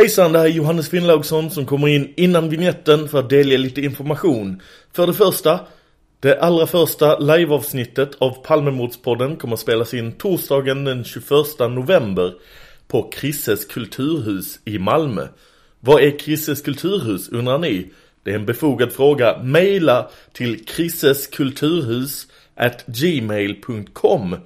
Hejsan, det här är Johannes Finnlaugsson som kommer in innan vignetten för att delge lite information. För det första, det allra första liveavsnittet av Palmemordspodden kommer att spelas in torsdagen den 21 november på Krisses kulturhus i Malmö. Vad är Krisses kulturhus undrar ni? Det är en befogad fråga. Maila till krisseskulturhus at gmail.com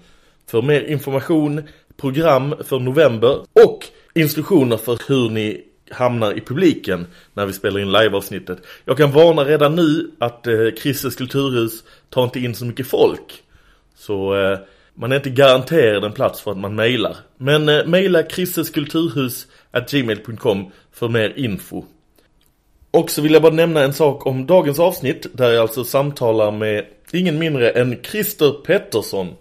för mer information, program för november och instruktioner för hur ni hamnar i publiken när vi spelar in liveavsnittet. Jag kan varna redan nu att eh, Krisses kulturhus tar inte in så mycket folk. Så eh, man är inte garanterad en plats för att man mejlar. Men eh, mejla krisseskulturhus at gmail.com för mer info. Och så vill jag bara nämna en sak om dagens avsnitt där jag alltså samtalar med ingen mindre än Christer Pettersson.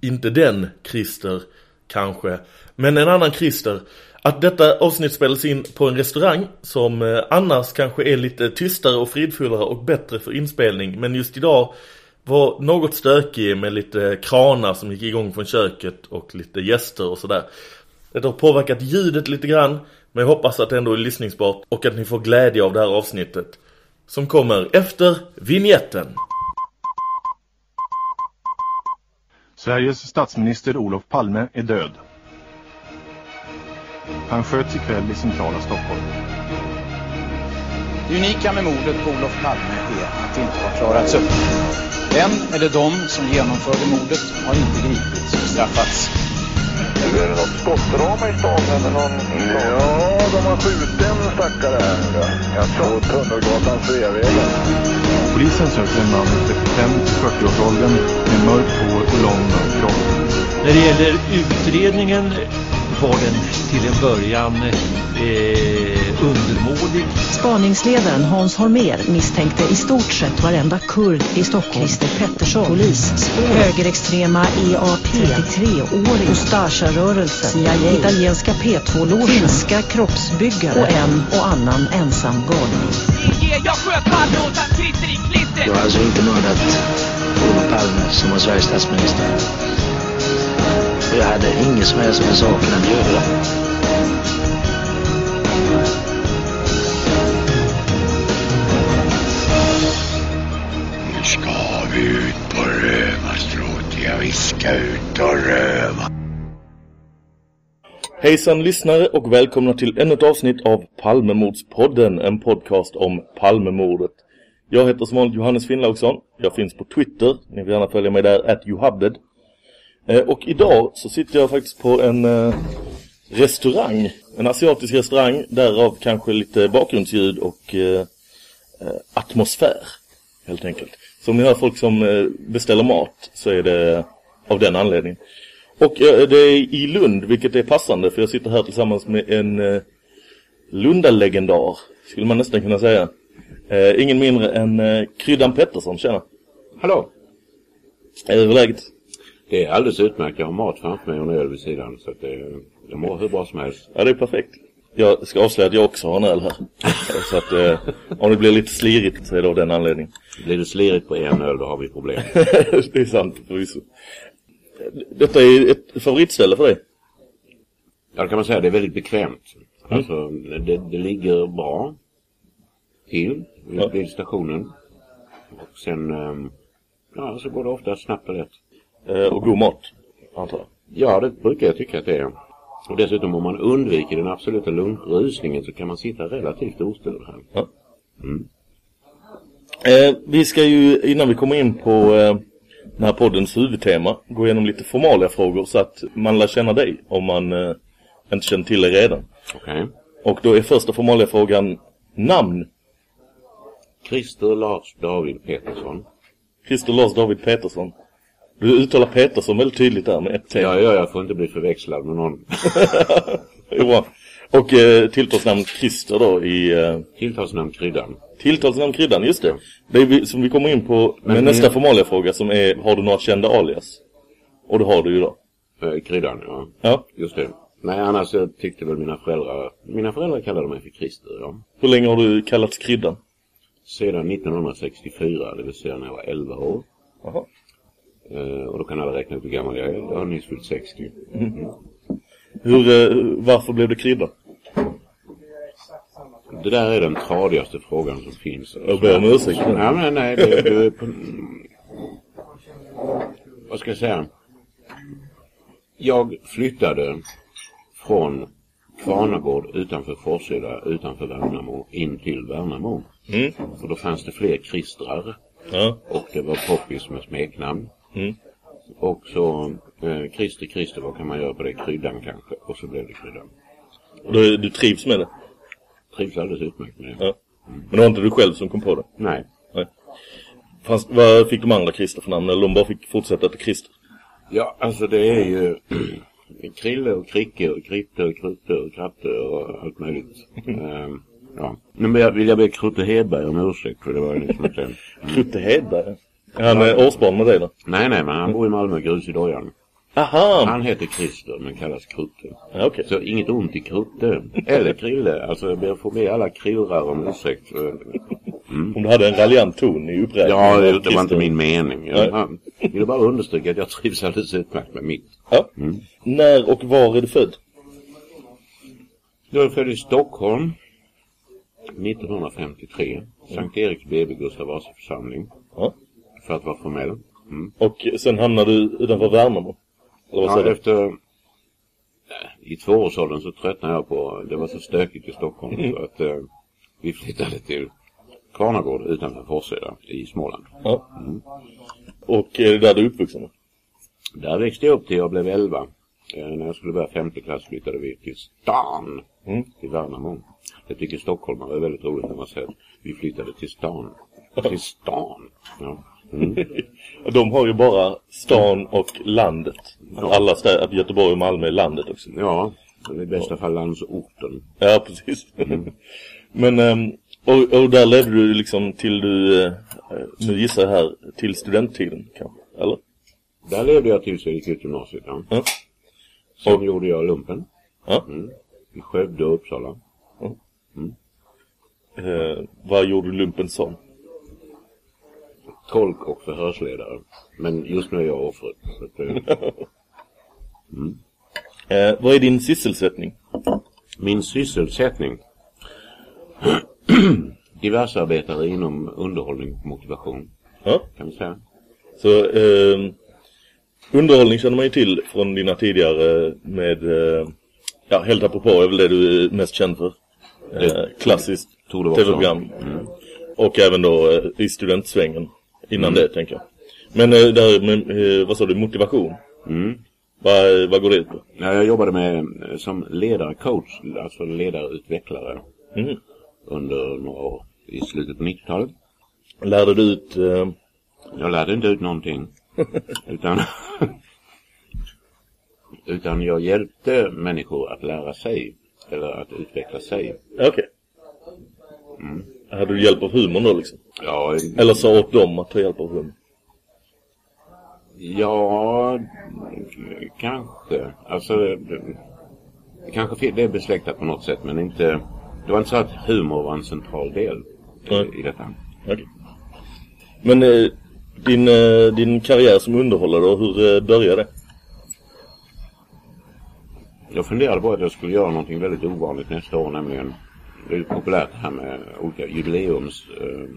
Inte den Christer, kanske, men en annan Christer. Att detta avsnitt spelas in på en restaurang som eh, annars kanske är lite tystare och fridfullare och bättre för inspelning. Men just idag var något stökig med lite kranar som gick igång från köket och lite gäster och sådär. Det har påverkat ljudet lite grann men jag hoppas att det ändå är lyssningsbart och att ni får glädje av det här avsnittet. Som kommer efter vignetten. Sveriges statsminister Olof Palme är död. Han sköts ikväll i centrala Stockholm. Det unika med mordet på Olof Palme är att det inte har klarats upp. Den eller de som genomförde mordet har inte gripits och straffats. Är det något skottdrama i stan eller någon? Ja, de har skjutit en stackare här. Jag såg Tunnelgatans Sveavägen. Polisen söker en man i 35-40-årsåldern med mörkt hår och lång mörk kropp. När det gäller utredningen var den till en början eh, undermålig. Spaningsledaren Hans Holmér misstänkte i stort sett varenda kurd i Stockholm. Christer Pettersson, polisspår, högerextrema EAP, 33-årig, Ustasja-rörelsen, CIA, italienska P2-logen, finska kroppsbyggare och en och annan ensam galning. Jag sköt Palme åt han sitter i klister. Jag har alltså inte mördat Olof Palme som var Sveriges statsminister. Och jag hade inget som helst med saken att göra. Nu ska vi ut på rövarstråt. Ja, vi ska ut och röva. Hejsan lyssnare och välkomna till ännu ett avsnitt av Palmemordspodden, en podcast om Palmemordet. Jag heter som vanligt Johannes Finnlaugsson. Jag finns på Twitter. Ni får gärna följa mig där, at Johabded. Eh, och idag så sitter jag faktiskt på en eh, restaurang. En asiatisk restaurang, därav kanske lite bakgrundsljud och eh, atmosfär, helt enkelt. Så om ni hör folk som beställer mat så är det av den anledningen. Och det är i Lund, vilket är passande för jag sitter här tillsammans med en Lundalegendar, skulle man nästan kunna säga. Ingen mindre än Kryddan Pettersson, tjena. Hallå! Är det läget? Det är alldeles utmärkt. Jag har mat framför mig och en öl vid sidan. Så att det, jag mår hur bra som helst. Ja, det är perfekt. Jag ska avslöja att jag också har en öl här. så att eh, om det blir lite slirigt så är det av den anledningen. Blir det slirigt på en öl då har vi problem. det är sant förvisso. Detta är ett favoritställe för dig? Ja, det kan man säga. Det är väldigt bekvämt. Mm. Alltså, det, det ligger bra till vid Ja. stationen. Och sen, ehm, ja, så går det ofta snabbt och lätt. Eh, och god mat, antar jag. Ja, det brukar jag tycka att det är. Och dessutom om man undviker den absoluta lunchrusningen så kan man sitta relativt ostörd här. Ja. Mm. Eh, vi ska ju, innan vi kommer in på eh, den här poddens huvudtema, gå igenom lite formaliga frågor så att man lär känna dig om man eh, inte känner till dig redan. Okej. Och då är första formaliga frågan namn. Christer Lars David Petersson. Christer Lars David Petersson. Du uttalar Petersson väldigt tydligt där med ett T. Ja, ja, jag får inte bli förväxlad med någon. bra. Och eh, tilltalsnamn Christer då i eh, Tilltalsnamn Kryddan. tilltalsnamn Kryddan, just det. Det är vi, som vi kommer in på med Men- nästa formaliga fråga som är Har du några kända alias? Och det har du ju då. Eh, kryddan, ja. Ja. Just det. Nej, annars så tyckte väl mina föräldrar... Mina föräldrar kallade mig för Christer, ja. Hur länge har du kallats Kryddan? Sedan 1964, det vill säga när jag var 11 år. Jaha. Eh, och då kan alla räkna ut hur gammal jag är. Jag har nyss fyllt 60. Hur, eh, varför blev det Kryddan? Det där är den tradigaste frågan som finns. Jag ber om ursäkt. Nej, nej, nej. Du är på... Vad ska jag säga? Jag flyttade från Kvarnagård utanför Forsheda, utanför Värnamo, in till Värnamo. Mm. Och då fanns det fler Kristrar. Ja. Och det var Poppis med smeknamn. Mm. Och så eh, Christer, Christer, vad kan man göra på det? Kryddan kanske. Och så blev det kryddan. Och du, du trivs med det? Trivs alldeles utmärkt med det. Ja. Men det var inte du själv som kom på det? Nej. Nej. Fanns, vad fick de andra Christer för namn? Eller de bara fick fortsätta till Christer? Ja, alltså det är ju Krille och Kricke och Kritte och Krutte och Kratte och allt möjligt. Ehm, ja. Nu vill jag, vill jag be Krutte Hedberg om ursäkt för det var ju liksom inte... Mm. Krutte Hedberg? Är han eh, årsbarn med dig då? Nej, nej, men han bor i Malmö, grus i dojan. Aha! Han heter Christer men kallas Krutte. Ja, okej. Så inget ont i Krutte. Eller Krille. Alltså jag ber få be alla krillrar om ursäkt. För... Om du hade en raljant ton i uppräkningen. Ja, det, var Christer. inte min mening. Jag ville bara understryka att jag trivs alldeles utmärkt med mitt. Ja. Mm. När och var är du född? Jag är född i Stockholm 1953. Sankt Eriks BB Gustav Vasa församling. Ja. För att vara formell. Mm. Och sen hamnade du utanför Värnamo? Eller vad Ja, du? efter... eh, I tvåårsåldern så tröttnade jag på... Det var så stökigt i Stockholm Mm. så att eh, vi flyttade till Kvarnagård utanför Forsheda i Småland. Ja. Och är det där du är uppvuxen? Där växte jag upp till jag blev 11. Eh, när jag skulle börja femte klass flyttade vi till stan. Mm. Till Värnamo. Jag tycker stockholmare är väldigt roligt när man säger att vi flyttade till stan. Till stan. Ja. Mm. De har ju bara stan och landet. Alla städer, Göteborg och Malmö är landet också. ja, i bästa fall landsorten. Ja, precis. Mm. Men, ehm, och, och där levde du liksom till du, eh, nu gissar jag här, till studenttiden kanske? Eller? Där levde jag tills jag gick ut gymnasiet. Ja. Ja. Sen gjorde jag lumpen. Ja. Mm. I Skövde och Uppsala. Eh, vad gjorde du lumpen som? Tolk och förhörsledare. Men just nu är jag offret. Så att, eh, vad är din sysselsättning? min sysselsättning. Diversarbetare inom underhållning och motivation. Ja. Kan vi säga. Så eh, underhållning känner man ju till från dina tidigare med, eh, ja helt apropå är väl det du är mest känd för. Eh, klassiskt tv-program. Mm. Och även då eh, i studentsvängen innan Mm. det tänker jag. Men eh, det här med, eh, vad sa du, motivation? Mm. Vad, vad går det ut på? Ja, jag jobbade med eh, som ledarcoach, alltså ledarutvecklare Mm. under några år i slutet på 90-talet. Lärde du ut, eh, Jag lärde inte ut någonting. utan, utan jag hjälpte människor att lära sig. Eller att utveckla sig. okej. Mm. Hade du hjälp av humorn då liksom? Ja, Eller sa åt dem att ta hjälp av humor? ja kanske. Alltså, det, kanske det är besläktat på något sätt men inte... Det var inte så att humor var en central del Nej. i detta. Okej. Men eh, din, eh, din karriär som underhållare hur eh, började det? Jag funderade på att jag skulle göra någonting väldigt ovanligt nästa år nämligen det är ju populärt det här med olika jubileumsturnéer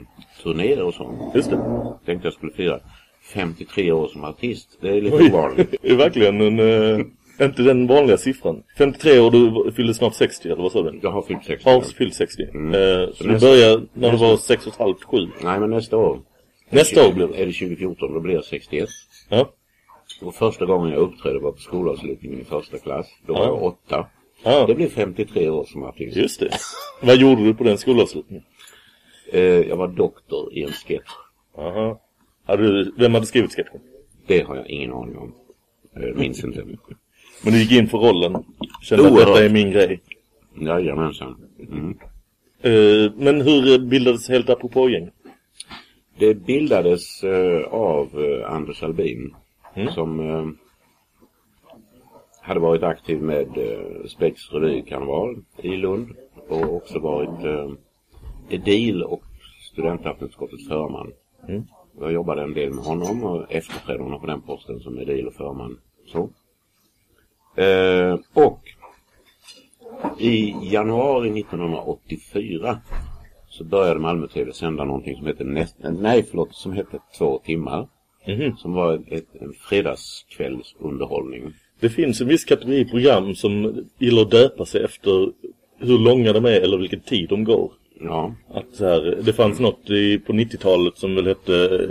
turnéer och sånt. Just det. Tänkte jag skulle fira 53 år som artist. Det är lite ovanligt. det är verkligen en, eh, inte den vanliga siffran. 53 år, du fyllde snart 60 eller vad sa du? Jag har fyllt 60. Har fyllt 60. Mm. Eh, så du nästa- började när du nästa- var 6 och ett halvt, 7? Nej men nästa år. Nästa år blir det. Är det 2014 då blir jag 61. Ja. Och första gången jag uppträdde var på skolavslutningen i första klass. Då var Ja. jag åtta. Ja. Det blev 53 år som artist. Just det. vad gjorde du på den skolavslutningen? Eh, jag var doktor i en sketch. Aha. Hade du, vem hade skrivit sketchen? Det har jag ingen aning om. Eh, minns inte. Men du gick in för rollen. Kände att Oerhört. detta är min grej. Jajamensan. Mm. Eh, men hur bildades Helt apropå gäng? Det bildades eh, av Anders Albin Mm. som hade varit aktiv med eh, Spex revykarneval i Lund och också varit eh, edil och studentaftonutskottets förman. Mm. Jag jobbade en del med honom och efterträdde honom på den posten som edil och förman. Så. Eh, och I januari 1984 så började Malmö TV sända någonting som hette näst, nej förlåt, som hette Två timmar. Mhm. Som var ett, en fredagskvällsunderhållning. Det finns en viss kategori program som gillar att döpa sig efter hur långa de är eller vilken tid de går. Ja. Att så här, det fanns något i, på 90-talet som väl hette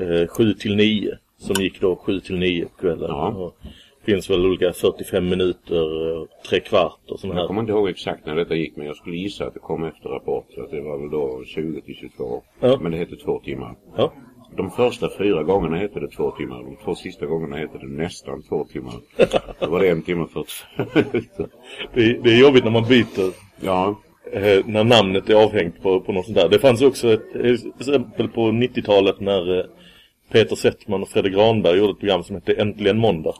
eh, 7 till 9. Som gick då 7 till 9 på kvällen. Ja. Och finns väl olika 45 minuter, tre kvart och Jag här. kommer inte ihåg exakt när detta gick men jag skulle gissa att det kom efter Rapport. Så att det var väl då 20 till 22. Ja. Men det hette Två timmar. Ja. De första fyra gångerna hette det två timmar. De två sista gångerna hette det nästan två timmar. Då var det en timme och 45 minuter. Det, det är jobbigt när man byter. Ja. Eh, när namnet är avhängt på, på något sånt där. Det fanns också ett exempel på 90-talet när eh, Peter Settman och Fredrik Granberg gjorde ett program som hette Äntligen Måndag.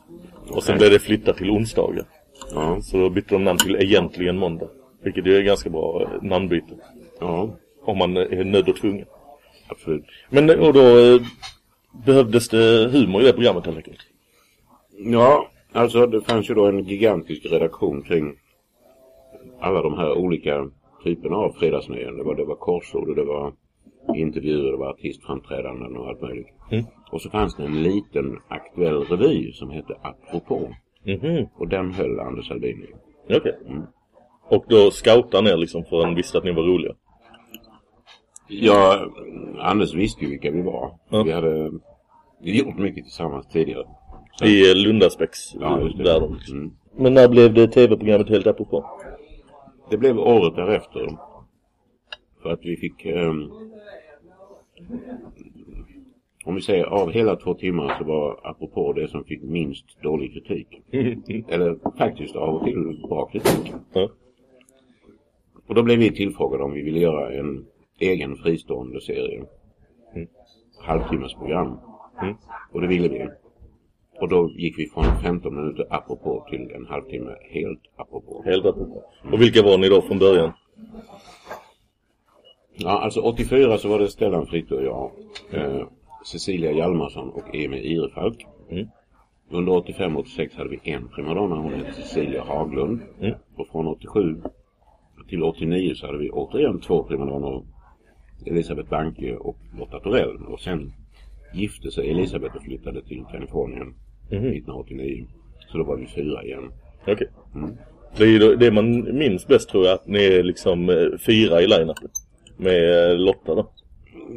Och sen blev det flyttat till onsdagar. Ja. Så då bytte de namn till Egentligen Måndag. Vilket är ganska bra eh, namnbyte. Ja. Om man är nödd och tvungen. Absolut. Men eh, och då eh, behövdes det humor i det programmet helt enkelt. Ja, alltså det fanns ju då en gigantisk redaktion kring alla de här olika typerna av fredagsnöjen. Det var, det var korsord och det var intervjuer, det var artistframträdanden och allt möjligt. Mm. Och så fanns det en liten aktuell revy som hette Apropå. Mhm. Och den höll Anders Albin i. Okej. Och då scoutade ni liksom för han visste att ni var roliga. Ja, Anders visste ju vilka vi var. Ja. Vi hade gjort mycket tillsammans tidigare. I eh, Lundaspex Ja, just det. Mm. Men när blev det tv-programmet helt apropå? Det blev året därefter. För att vi fick... ehm, om vi säger av hela två timmar så var apropå det som fick minst dålig kritik. Eller faktiskt av och till bra kritik. Ja. Och då blev vi tillfrågade om vi ville göra en egen fristående serie. Mm. Halvtimmesprogram. Mm. Och det ville vi. Och då gick vi från 15 minuter apropå till en halvtimme helt apropå. Helt apropå. Och vilka var ni då från början? Ja, alltså 84 så var det Stellan Fritte och jag. Eh, Cecilia Hjalmarsson och Emil Irefalk. Mm. Under 85-86 hade vi en primadonna, hon hette Cecilia Haglund. Mm. Och från 87 till 89 så hade vi återigen två primadonnor. Elisabeth Banke och Lotta Torell. Och sen gifte sig Elisabeth och flyttade till Kalifornien Mhm. 1989. Så då var vi fyra igen. Okej. Mm. Det är ju det man minns bäst tror jag att ni är liksom eh, fyra i line-upen. Med eh, Lotta då.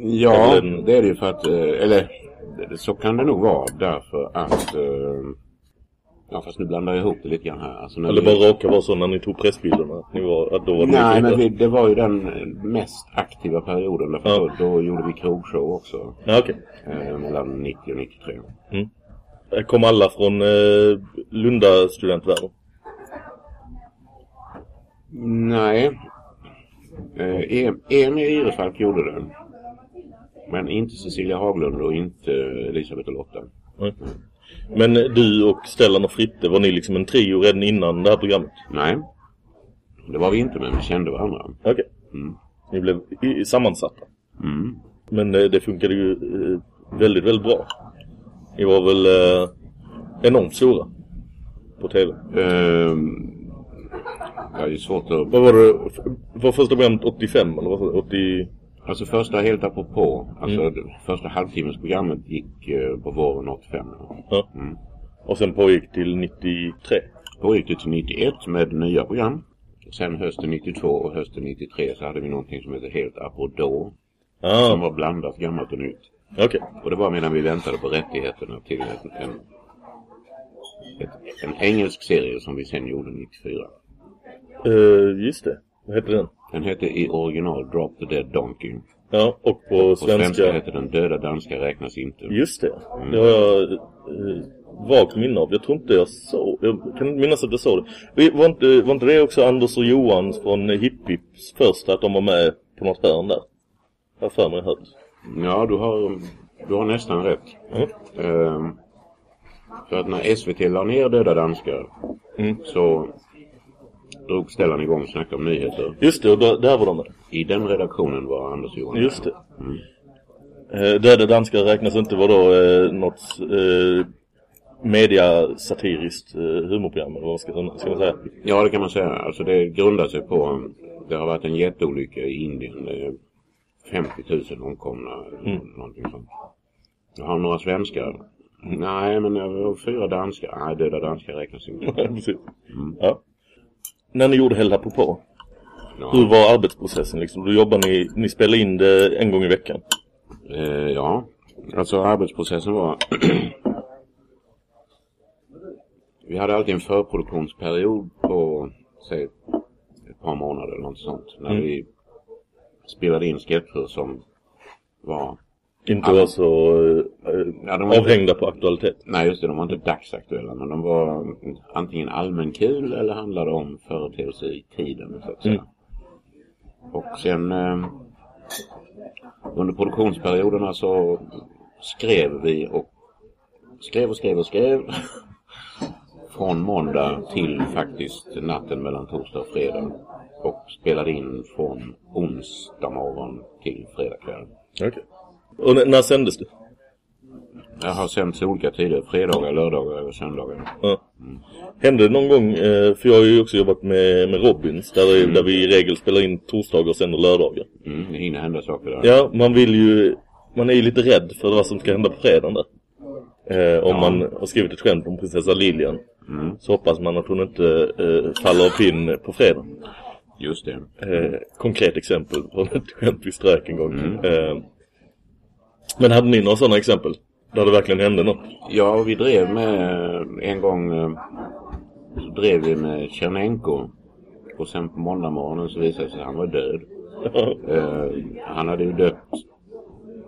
Ja, Eller det är det ju för att, eh, eller så kan det nog vara därför att, ja fast nu blandar jag ihop det lite grann här. Alltså, Eller vi- bara råkar vara så när ni tog pressbilderna. Att, ni var, att då var Nej, men vi, det var ju den mest aktiva perioden. Därför Ja. då, då gjorde vi krogshow också. Ja, okej. Eh, mellan 90 och 93. Eh, Kom alla från eh, Lunda studentvärlden? Nej. Eh, em, Emil Irefalk gjorde det. Men inte Cecilia Haglund och inte Elisabeth och Lotta. Nej. Men du och Stellan och Fritte, var ni liksom en trio redan innan det här programmet? Nej. Det var vi inte, men vi kände varandra. Okej. Mm. Ni blev i, sammansatta. Mm. Men eh, det funkade ju eh, väldigt, väldigt bra. Ni var väl eh, enormt stora på tv. Ehm, ja, det är svårt att... Vad var det? Var första programmet 85 eller vad sa du? 80... Alltså första helt apropå. Alltså Mm. första halvtimmesprogrammet gick eh, på våren 85. Ja. Mm. Och sen pågick till 93. Då gick det till 91 med nya program. Sen hösten 92 och hösten 93 så hade vi någonting som heter Helt apropå. Som Ah, var blandat gammalt och nytt. okej. Och det var medan vi väntade på rättigheterna till en, en, en engelsk serie som vi sen gjorde 94. Eh, just det. Vad hette den? Den hette i original Drop the Dead Donkey. Ja, och på På svenska... svenska hette den Döda danska räknas inte. Just det. Det har jag eh, vagt minne av. Jag tror inte jag såg... Jag kan minnas att jag såg det. Vi- Var inte, var inte det också Anders och Johan från Hipp Hipps första att de var med på något hörn där? Har för mig hört. Ja, du har, du har nästan rätt. Mm. Ehm, för att när SVT la ner Döda danskar Mm. så drog Stellan igång Snacka om nyheter. Just det, och då, där var de med. I den redaktionen var Anders och Johan Just det. Eh, Döda danskar räknas inte vadå eh, något... Eh, media-satiriskt eh, humorprogram eller vad ska, ska man säga. Ja, det kan man säga. Alltså det grundar sig på, det har varit en jätteolycka i Indien. Det är 50 000 omkomna, Mm. någonting sånt. Jag har några svenskar. Nej, men jag har fyra danskar. Nej, döda danskar räknas inte. Precis. Ja. När ni gjorde Häll på Ja. hur var arbetsprocessen liksom? Då jobbar ni, ni spelar in det en gång i veckan. Eh, ja, alltså arbetsprocessen var... vi hade alltid en förproduktionsperiod på, säg, ett par månader eller något sånt. När Mm. vi spelade in sketcher som var... Inte var så eh, Ja, var avhängda på aktualitet. Nej, just det. De var inte dagsaktuella. Men de var antingen allmän kul eller handlade om företeelser i tiden, så att säga. Mm. Och sen eh, under produktionsperioderna så skrev vi och skrev och skrev och skrev. Från måndag till faktiskt natten mellan torsdag och fredag. Och spelade in från onsdag morgon till fredag kväll. Okej. Och när sändes det? Jag har sänts olika tider. Fredagar, lördagar och söndagar. Ja. Hände det någon gång, eh, för jag har ju också jobbat med, med Robins, där, det- där vi i regel spelar in torsdagar och sänder lördagar. Mm, det hinner hända saker där. Ja, man vill ju, man är ju lite rädd för vad som ska hända på fredagen där. Eh, om Ja. man har skrivit ett skämt om prinsessa Lilian. Mm. Så hoppas man att hon inte eh, faller av pinn på fredag. Just det. Eh, konkret exempel på ett skämt vi strök en gång. Mm. Men hade ni några sådana exempel? Där det verkligen hände något? Ja, vi drev med en gång eh, så drev vi med Tjernenko. Och sen på måndag morgonen så visade det sig att han var död. Eh, han hade ju dött.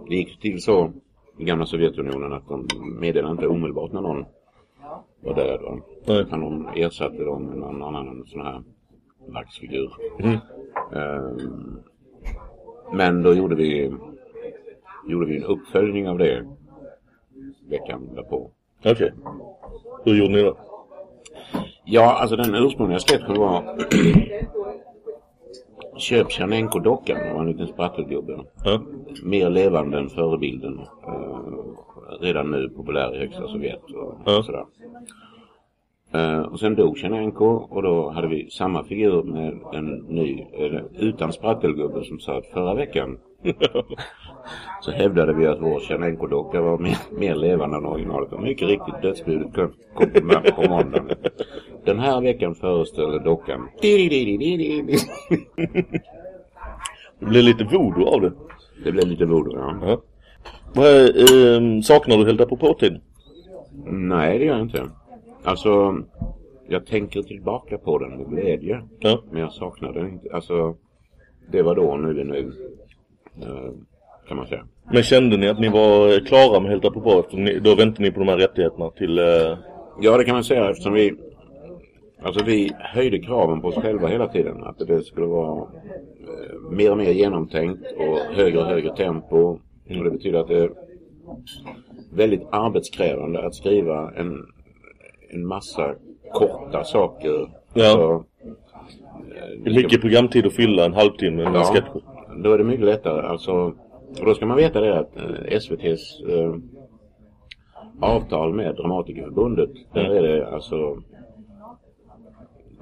Det gick till så i gamla Sovjetunionen att de meddelade inte omedelbart när någon var död. Va? Utan de ersatte dem med någon annan sån här vaxfigur. Mm. Eh, men då gjorde vi, gjorde vi en uppföljning av det veckan därpå. Okej. Hur gjorde ni då? Ja, alltså den ursprungliga sketchen var Köp Tjernenko-dockan, var en liten sprattelgubbe. Ja. Mer levande än förebilden. Eh, redan nu populär i högsta Sovjet och Ja. sådär. Eh, och sen dog Tjernenko och då hade vi samma figur med en ny, eller utan sprattelgubbe som satt förra veckan. Så hävdade vi att vår Tjernenko-docka var mer, mer levande än originalet. Och mycket riktigt, dödsbudet kom, kom på, må- på måndagen. Den här veckan föreställer dockan Det blev lite voodoo av det. Det blev lite voodoo, ja. Ja. Eh, saknar du Helt på på-tiden? Nej, det gör jag inte. Alltså, jag tänker tillbaka på den med glädje. Ja. Men jag saknar den inte. Alltså, det var då, nu är nu. Eh, kan man säga. Men kände ni att ni var klara med Helt på på eftersom ni, då väntade ni på de här rättigheterna till... Eh, Ja, det kan man säga eftersom vi Alltså vi höjde kraven på oss själva hela tiden. Att det skulle vara eh, mer och mer genomtänkt och högre och högre tempo. Och det betyder att det är väldigt arbetskrävande att skriva en, en massa korta saker. Ja. Så, det är mycket programtid att fylla en halvtimme med Ja. sketcher. Då är det mycket lättare. Alltså, och då ska man veta det att eh, SVT's eh, avtal med Dramatikerförbundet, där är det alltså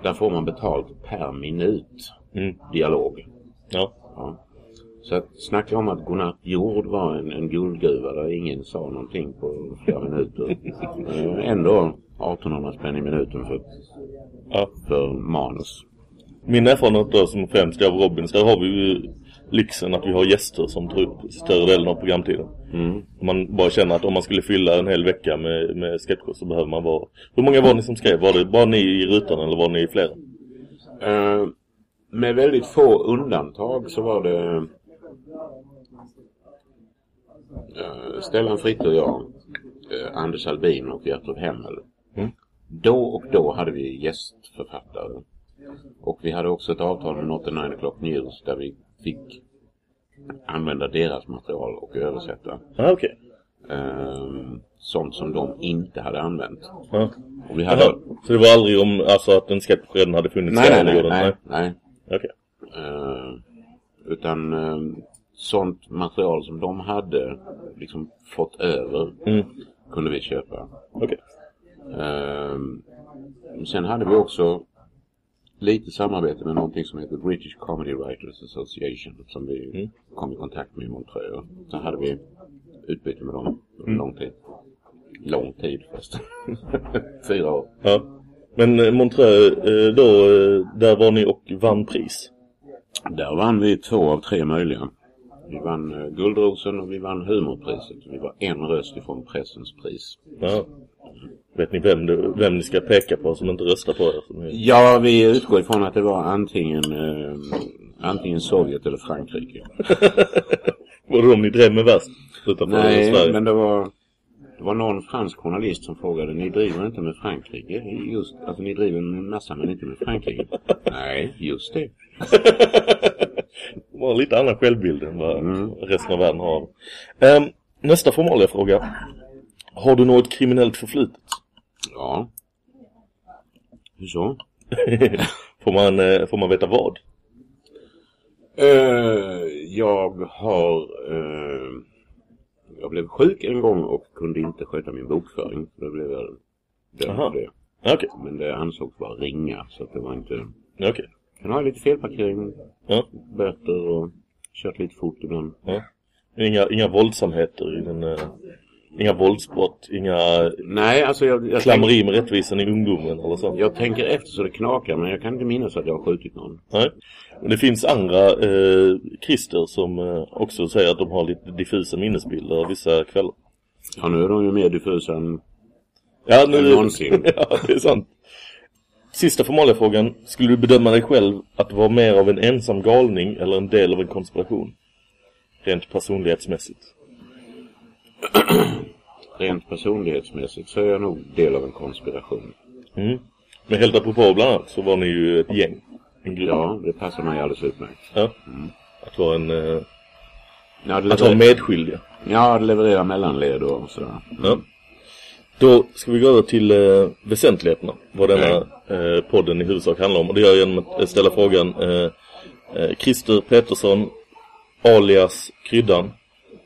där får man betalt per minut Mm. dialog. Ja. Ja. Så att snacka om att Godnatt Jord var en, en guldgruva där ingen sa någonting på flera minuter. Eh, Ändå 1800 spänn i minuten för, Ja. för manus. Min erfarenhet då som främst av Robins, där har vi ju lyxen att vi har gäster som tar upp större delen av programtiden. Mm. Man bara känner att om man skulle fylla en hel vecka med, med sketcher så behöver man vara... Hur många var ni som skrev? Var det bara ni i rutan eller var ni flera? Eh, med väldigt få undantag så var det uh, Stellan Fritte och jag, eh, Anders Albin och Gertrud Hemmel. Mm. Då och då hade vi gästförfattare. Och vi hade också ett avtal med Not 9 O'Clock News där vi fick använda deras material och översätta. Ja, okej. Ehm, sånt som de inte hade använt. Ja. Och vi hade... Så det var aldrig om alltså att en sketch redan hade funnits Nej, där nej, nej, nej, den? nej. Okej. Eh, utan eh, sånt material som de hade liksom fått över Mm. kunde vi köpa. Okej. Ehm, sen hade vi också lite samarbete med någonting som heter British Comedy Writers Association som vi kom i kontakt med i Montreux. Så hade vi utbyte med dem under lång tid. Lång tid först. Fyra år. Ja. Men eh, Montreux, eh, då, eh, där var ni och vann pris. Där vann vi två av tre möjliga. Vi vann Guldrosen och vi vann Humorpriset. Vi var en röst ifrån Pressens pris. Ja. Vet ni vem, du, vem ni ska peka på som inte röstar på er? Ja, vi utgår ifrån att det var antingen, eh, antingen Sovjet eller Frankrike. Var det de ni drev med värst? Utanför Nej, Sverige? men det var, det var någon fransk journalist som frågade, ni driver inte med Frankrike? Just, alltså ni driver med massa men inte med Frankrike. Nej, just det. Det var en lite annan självbild än vad Mm. resten av världen har. Ehm, nästa formalia fråga. Har du något kriminellt förflutet? Ja. Hur så? får, man, eh, får man veta vad? Eh, jag har... eh, jag blev sjuk en gång och kunde inte sköta min bokföring. Då blev jag dömd för det. Okej. Men det ansågs vara ringa så det var inte... Okej. Kan ha lite felparkering, Ja. böter och kört lite fort ibland. Ja. Inga, inga våldsamheter i den... eh, inga våldsbrott, inga Nej, alltså jag... jag klammeri med rättvisan i ungdomen eller så. Jag tänker efter så det knakar men jag kan inte minnas att jag har skjutit någon. Nej. Men det finns andra eh, krister som eh, också säger att de har lite diffusa minnesbilder av vissa kvällar. Ja, nu är de ju mer diffusa än... Ja, nu... Än någonsin. ja, det är sant. Sista formaliafrågan. Skulle du bedöma dig själv att vara mer av en ensam galning eller en del av en konspiration? Rent personlighetsmässigt. Rent personlighetsmässigt så är jag nog del av en konspiration. Mm. Men helt apropå bland annat så var ni ju ett gäng. En grupp. Ja, det passar mig alldeles utmärkt. Ja. Att vara en... Eh, Ja, att vara medskyldiga. Ja, leverera mellanled och sådär. Mm. Ja. Då ska vi gå över till eh, väsentligheterna. Vad denna eh, podden i huvudsak handlar om. Och det gör jag genom att eh, ställa frågan eh, eh, Christer Pettersson alias Kryddan.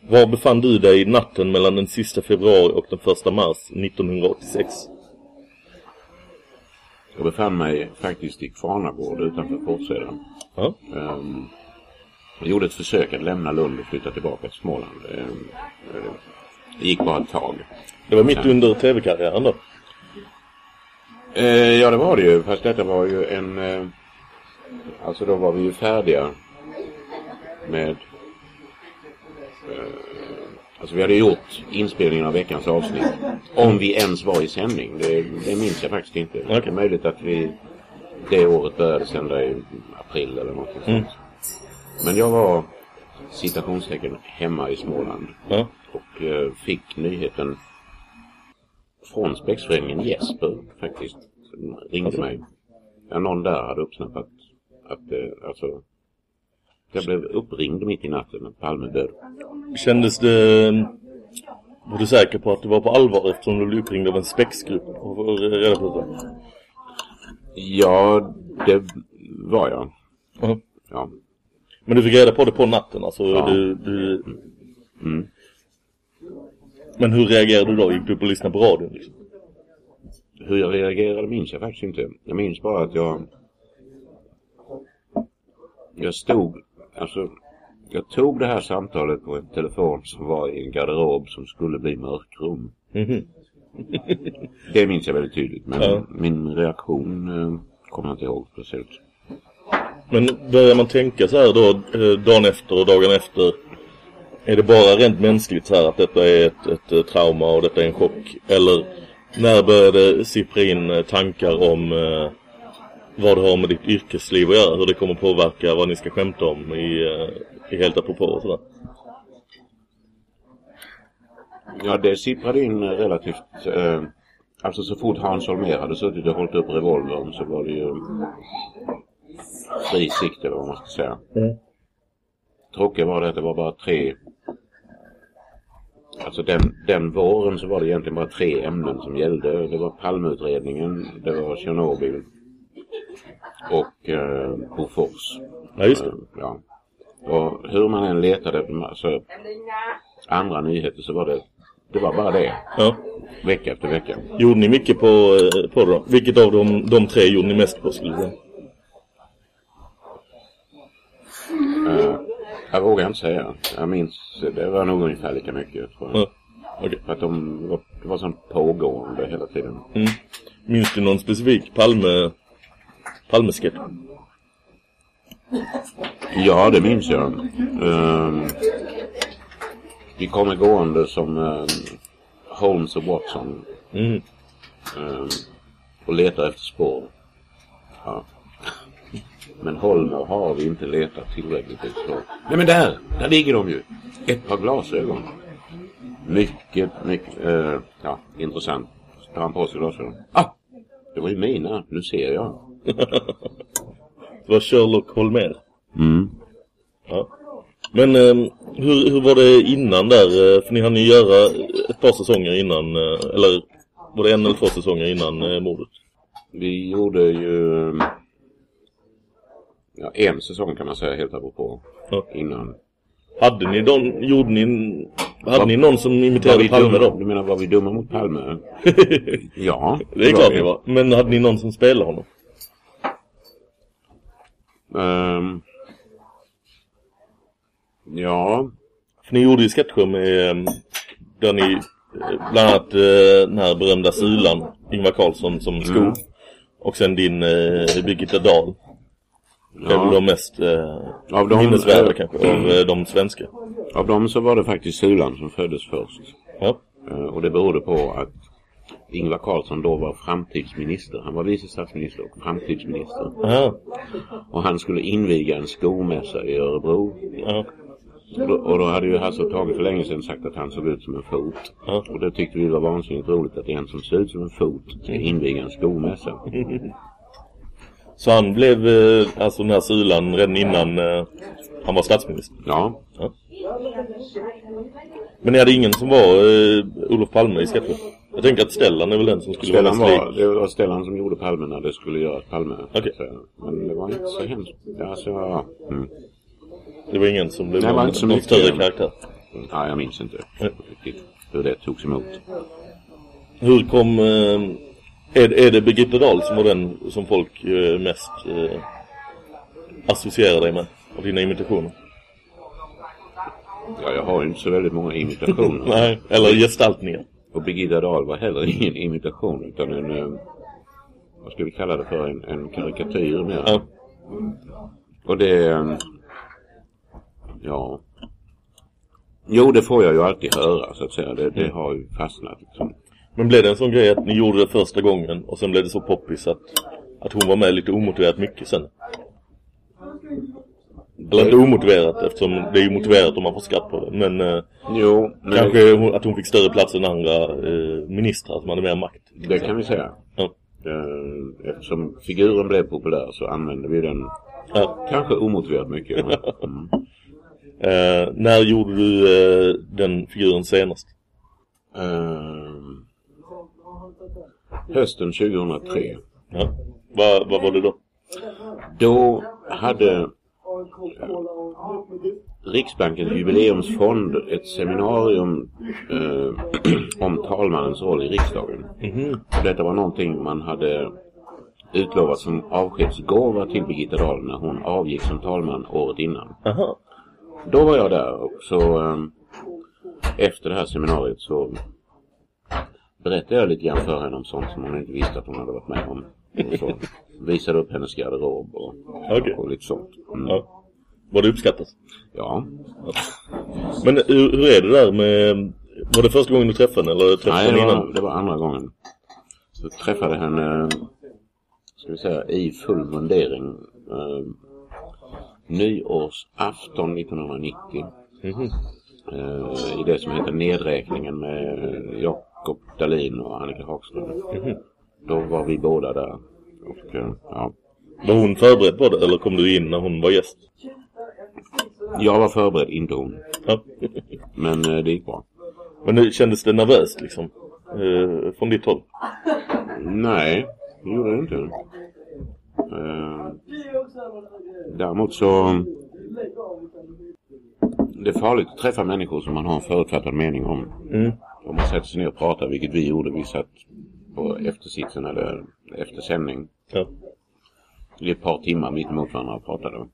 Var befann du dig natten mellan den sista februari och den första mars 1986? Jag befann mig faktiskt i Kvarnagård utanför Forshädan. Ja. Ehm, jag gjorde ett försök att lämna Lund och flytta tillbaka till Småland. Eh, det gick bara ett tag. Det var mitt under tv-karriären då. Eh, ja, det var det ju. Fast detta var ju en... Eh, alltså då var vi ju färdiga med... Eh, alltså vi hade gjort inspelningen av veckans avsnitt. Om vi ens var i sändning. Det, det minns jag faktiskt inte. Det är möjligt att vi det året började sända i april eller något sånt. Mm. Men jag var citationstecken hemma i Småland. Ja. Och eh, fick nyheten från spexföreningen Jesper faktiskt. Som ringde Alltså? mig. Ja, någon där hade uppsnappat att, eh, alltså, jag blev uppringd mitt i natten att Palme död. Kändes det... Var du säker på att det var på allvar eftersom du blev uppringd av en spexgrupp? Och reda på det? Ja, det var jag. Ja. Ja. Men du fick reda på det på natten alltså? Ja. Du, du... Mm. Men hur reagerade du då? Gick du upp och lyssnade på radion liksom? Hur jag reagerade minns jag faktiskt inte. Jag minns bara att jag... Jag stod, alltså... Jag tog det här samtalet på en telefon som var i en garderob som skulle bli mörkrum. Mhm. Det minns jag väldigt tydligt. Men Ja. min reaktion eh, kommer jag inte ihåg speciellt. Men börjar man tänka så här då eh, dagen efter och dagen efter Är det bara rent mänskligt så här att detta är ett, ett, eh, trauma och detta är en chock? Eller när började sippra in eh, tankar om eh, vad det har med ditt yrkesliv att göra? Hur det kommer påverka vad ni ska skämta om i, eh, i helt apropå och sådär? Ja, det sipprade in relativt... Eh, alltså så fort Hans Holmér hade suttit och hållit upp revolvern så var det ju fri sikt eller vad man ska säga. Mm. Tråkiga var det att det var bara tre... Alltså den, den våren så var det egentligen bara tre ämnen som gällde. Det var Palmeutredningen, det var Tjernobyl och eh, Bofors. Ja, just det. Eh, ja. Och hur man än letade, alltså andra nyheter så var det Det var bara det. Ja. Vecka efter vecka. Gjorde ni mycket på, eh, på då? Vilket av de, de tre gjorde ni mest på skulle du säga? Eh, jag vågar inte säga. Jag minns, det var nog ungefär lika mycket tror jag. Ja. Okej. För att de var, det var sånt pågående hela tiden. Mm. Minns du någon specifik Palme, Palmesketch? Ja, det minns jag. Ehm, vi kommer gående som ehm, Holmes och Watson. Mm. Ehm, och letar efter spår. Ja. Men Holmer har vi inte letat tillräckligt efter. Nej men där! Där ligger de ju! Ett par glasögon. Mycket, mycket, eh, ja, intressant. Tar han på sig glasögon. Ah! Det var ju mina, nu ser jag. Det var Sherlock Holmér. Mm. Ja. Men eh, hur, hur var det innan där? Eh, För ni hann ju göra ett par säsonger innan, eh, eller var det en eller två säsonger innan eh, mordet? Vi gjorde ju ja, en säsong kan man säga helt apropå Ja. innan. Hade ni någon, gjorde ni, hade Var- ni någon som imiterade Palme dumma, då? du menar var vi dumma mot Palme? ja. Det är klart ni var. Men hade ni någon som spelade honom? Ehm, ja. För ni gjorde ju sketcher med, eh, där ni, eh, bland annat eh, den här berömda Sulan, Ingvar Carlsson som skog. Mm. Och sen din eh, Birgitta Dahl. Det är väl de mest eh, Av de- minnesvärda eh, kanske, av eh, de svenska. Av dem så var det faktiskt Sulan som föddes först. Ja. Eh, och det berodde på att Ingvar Carlsson då var framtidsminister. Han var vice statsminister och framtidsminister. Aha. Och han skulle inviga en skomässa i Örebro. Ja. Och då, och då hade ju Hasse och Tage för länge sedan sagt att han såg ut som en fot. Ja. Och det tyckte vi var vansinnigt roligt att en som ser ut som en fot ska inviga en skomässa. Så han blev eh, alltså den här Sulan redan innan eh, han var statsminister? Ja. ja. Men ni hade ingen som var eh, Olof Palme i sketchen? Jag tänker att Stellan är väl den som skulle Stellan vara var, mest lik. det var Stellan som gjorde Palme när det skulle göras Palme. Så, Men det var inte så hemskt. Alltså, ja. Mm. Det var ingen som blev Nej, var någon, inte så någon större karaktär? Ja, jag minns inte riktigt hur det togs emot. Hur kom... Eh, är, är det Birgitta Dahl som var den som folk eh, mest eh, associerar dig med? Av dina imitationer? Ja, jag har ju inte så väldigt många imitationer. Nej, eller gestaltningar. Och Birgitta Dahl var heller ingen imitation utan en, eh, vad ska vi kalla det för, en, en karikatyr mer. Ja. Och det, eh, ja. Jo, det får jag ju alltid höra så att säga. Det, det har ju fastnat liksom. Men blev det en sån grej att ni gjorde det första gången och sen blev det så poppis att, att hon var med lite omotiverat mycket sen? Eller inte omotiverat eftersom det är ju motiverat om man får skratt på det. Men eh, Jo, men kanske hon, att hon fick större plats än andra eh, ministrar som hade mer makt. det kan vi säga. Ja. Eh, Eftersom figuren blev populär så använde vi den Ja. kanske omotiverat mycket. men, Mm. Eh, när gjorde du eh, den figuren senast? Eh, hösten 2003. Ja. Vad vad var det då? Då hade Riksbankens jubileumsfond ett seminarium eh, om talmannens roll i riksdagen. Mhm. Och detta var någonting man hade utlovat som avskedsgåva till Birgitta Dahl när hon avgick som talman året innan. Aha. Då var jag där och så eh, efter det här seminariet så berättade jag lite grann för henne om sånt som hon inte visste att hon hade varit med om. Visade upp hennes garderob och, Okej. och lite sånt. Mm. Ja. Var det uppskattat? Ja. Men hur, hur är det där med... Var det första gången du träffade henne eller träffade Nej, det innan? var, det var andra gången. Så träffade henne, ska vi säga, i full mundering. Eh, nyårsafton 1990. Mhm. Eh, I det som heter Nedräkningen med Jakob Dahlin och Annika Hagström. Mhm. Då var vi båda där. Och eh, ja, Var hon förberedd på det eller kom du in när hon var gäst? jag var förberedd, inte hon. Ja. Men eh, det gick bra. Men det, kändes det nervöst liksom? Eh, från ditt håll? Nej, det gjorde det inte. Eh, däremot så... Det är farligt att träffa människor som man har en förutfattad mening om. Mm. Om man sätter sig ner och pratar, vilket vi gjorde. Vi satt på eftersitsen eller efter sändning. Ja. I ett par timmar mitt emot varandra och pratade.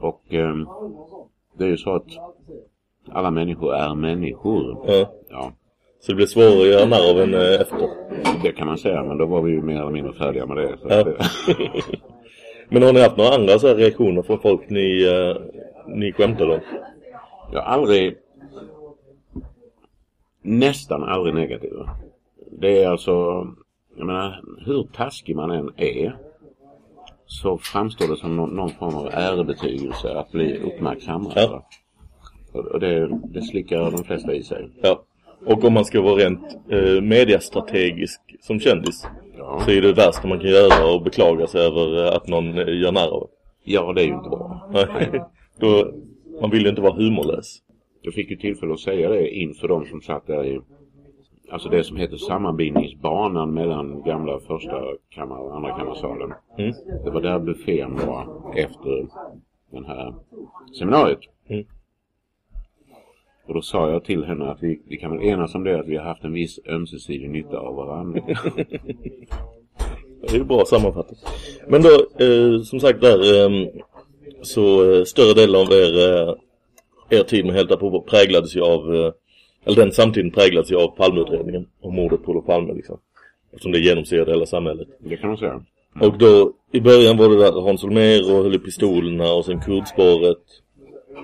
Och ehm, det är ju så att alla människor är människor. Ja. Ja, Så det blir svårare att göra narr av en eh, efter. det kan man säga. Men då var vi ju mer eller mindre färdiga med det. Ja. det Men har ni haft några andra så reaktioner från folk ni, eh, ni skämtade om? jag har aldrig nästan aldrig negativa. Det är alltså, jag menar, hur taskig man än är så framstår det som någon, någon form av ärebetygelse att bli uppmärksammad. Ja. Och det, det slickar de flesta i sig. Ja. Och om man ska vara rent eh, mediastrategisk som kändis Ja. så är det värsta man kan göra och beklaga sig över eh, att någon eh, gör narr av ja, det är ju inte bra. Nej. Då, man vill ju inte vara humorlös. Jag fick ju tillfälle att säga det inför de som satt där i Alltså det som heter sammanbindningsbanan mellan gamla första kammar och andra kammarsalen. Mm. Det var där buffén var efter den här seminariet. Mm. Och då sa jag till henne att vi, vi kan väl enas om det att vi har haft en viss ömsesidig nytta av varandra. Det är ju bra sammanfattat. Men då, eh, som sagt där, eh, så eh, större delen av er, eh, er tid med Helt apropå präglades ju av, eh, eller den samtiden präglades ju av Palmeutredningen och mordet på Olof Palme liksom. Eftersom det genomsyrade hela samhället. det kan man säga. Och då, i början var det där Hans Holmér och höll i pistolerna och sen kurdspåret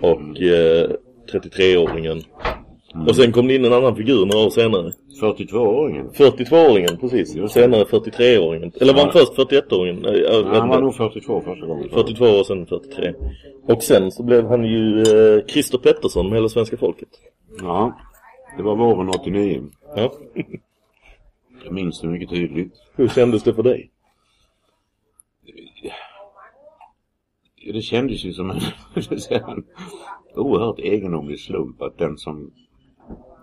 och eh, 33-åringen. Och sen kom det in en annan figur några år senare. 42-åringen. 42-åringen, precis. Just. Senare 43-åringen. Eller var han först 41-åringen? Nej, Han var nog 42 första gången. 42 och sen 43. Och sen så blev han ju eh, Christer Pettersson med hela svenska folket. Ja. Det var våren 89. Ja. Jag minns det mycket tydligt. Hur kändes det för dig? Det kändes ju som en, oerhört egendomlig slump att den som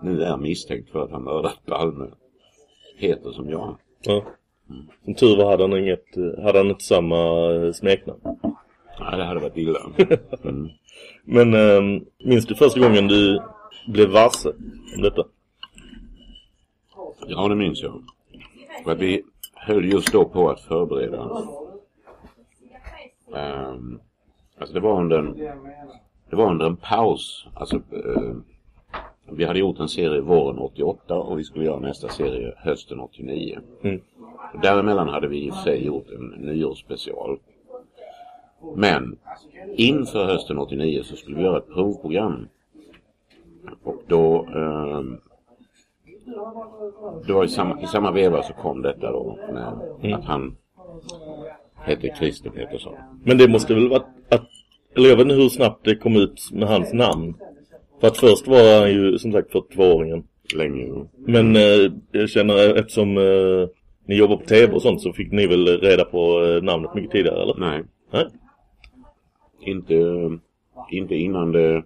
nu är misstänkt för att han mördat Palme heter som jag. Ja. Som tur var hade han inget, hade han inte samma eh, smeknamn. Ja, det hade varit illa. Mm. Men eh, minns du första gången du blev varse om detta? Ja, det minns jag. För att vi höll just då på att förbereda. Um, alltså det var under en, det var under en paus. Alltså, eh, vi hade gjort en serie våren 88 och vi skulle göra nästa serie hösten 89. Mm. Däremellan hade vi i och för sig gjort en nyårsspecial. Men inför hösten 89 så skulle vi göra ett provprogram. Och då ehm, det var i samma, i samma veva så kom detta då med Mm. att han hette Christer Pettersson. Men det måste väl varit att, eller jag vet inte hur snabbt det kom ut med hans namn. För att först var han ju som sagt 42-åringen. Länge. Men eh, jag känner eftersom eh, ni jobbar på tv och sånt så fick ni väl reda på eh, namnet mycket tidigare eller? Nej, Nej? inte, inte innan det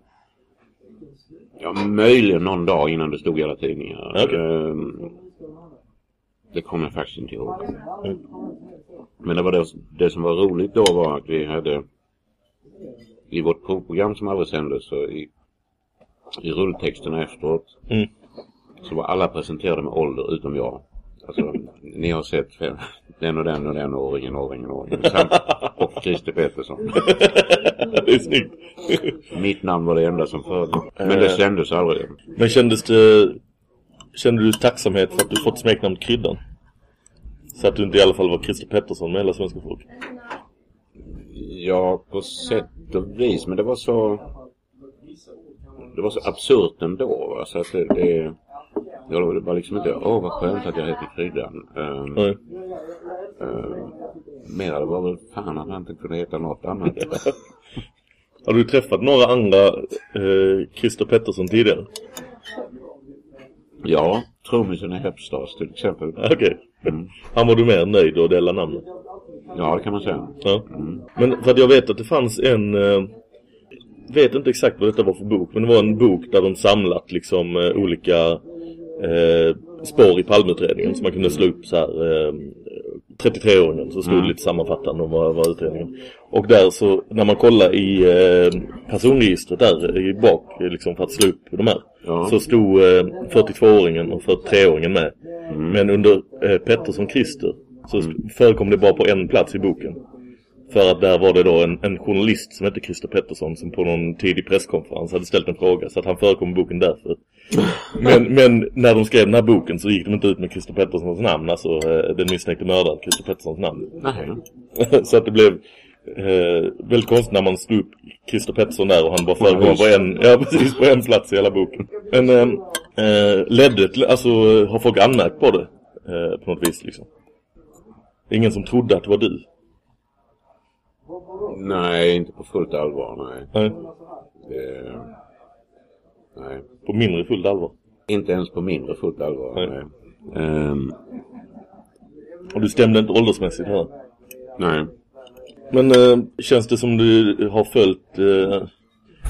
Ja, möjligen någon dag innan det stod i alla tidningar. Okej. Ehm, Det kommer jag faktiskt inte ihåg. Mm. Men det var det, det som var roligt då var att vi hade i vårt provprogram som aldrig sändes så i, i rulltexterna efteråt Mm. så var alla presenterade med ålder utom jag. Alltså, ni har sett fem, den och den och den åringen, åringen, åringen. Samt, och Christer Pettersson. det är snyggt. Mitt namn var det enda som förde. Men det sändes aldrig. Men kändes det, kände du tacksamhet för att du fått smeknamnet Kryddan? Så att du inte i alla fall var Christer Pettersson med hela svenska folket? Ja, på sätt och vis. Men det var så... Det var så absurt ändå. Va? Så att det, det, det var liksom inte, åh vad skönt att jag heter Kryddan. Um, Nej. um, mer det var väl fan att han inte kunde heta något annat. Har du träffat några andra eh, Christer Pettersson tidigare? ja, trummisen i Hepstars till exempel. Okej. Mm. Han var du mer nöjd att dela namnet? Ja, det kan man säga. Ja. Men för att jag vet att det fanns en... Eh, vet inte exakt vad detta var för bok. Men det var en bok där de samlat liksom eh, olika eh, spår i Palmeutredningen. Så man kunde slå upp så här... Eh, 33-åringen så stod Mm. lite sammanfattande om vad var utredningen. Och där så, när man kollar i eh, personregistret där i bak, liksom för att slå upp de här. Ja. så stod eh, 42-åringen och 43-åringen med. Men under eh, Pettersson Christer så st- förekom det bara på en plats i boken. För att där var det då en, en journalist som hette Christer Pettersson som på någon tidig presskonferens hade ställt en fråga så att han förekom boken därför. Men, men när de skrev den här boken så gick de inte ut med Christer Petterssons namn, alltså eh, den misstänkte mördaren, Christer Petterssons namn. Så att det blev eh, väldigt konstigt när man stod upp Christer Pettersson där och han bara förekom på en, ja precis, på en plats i hela boken. Men eh, eh, ledde till, alltså har folk anmärkt på det eh, på något vis liksom? Ingen som trodde att det var du? Nej, inte på fullt allvar, nej. Nej. Det... Nej. På mindre fullt allvar? Inte ens på mindre fullt allvar, nej. Ehm, Och du stämde inte åldersmässigt här? nej. Men eh, känns det som du har följt... Eh,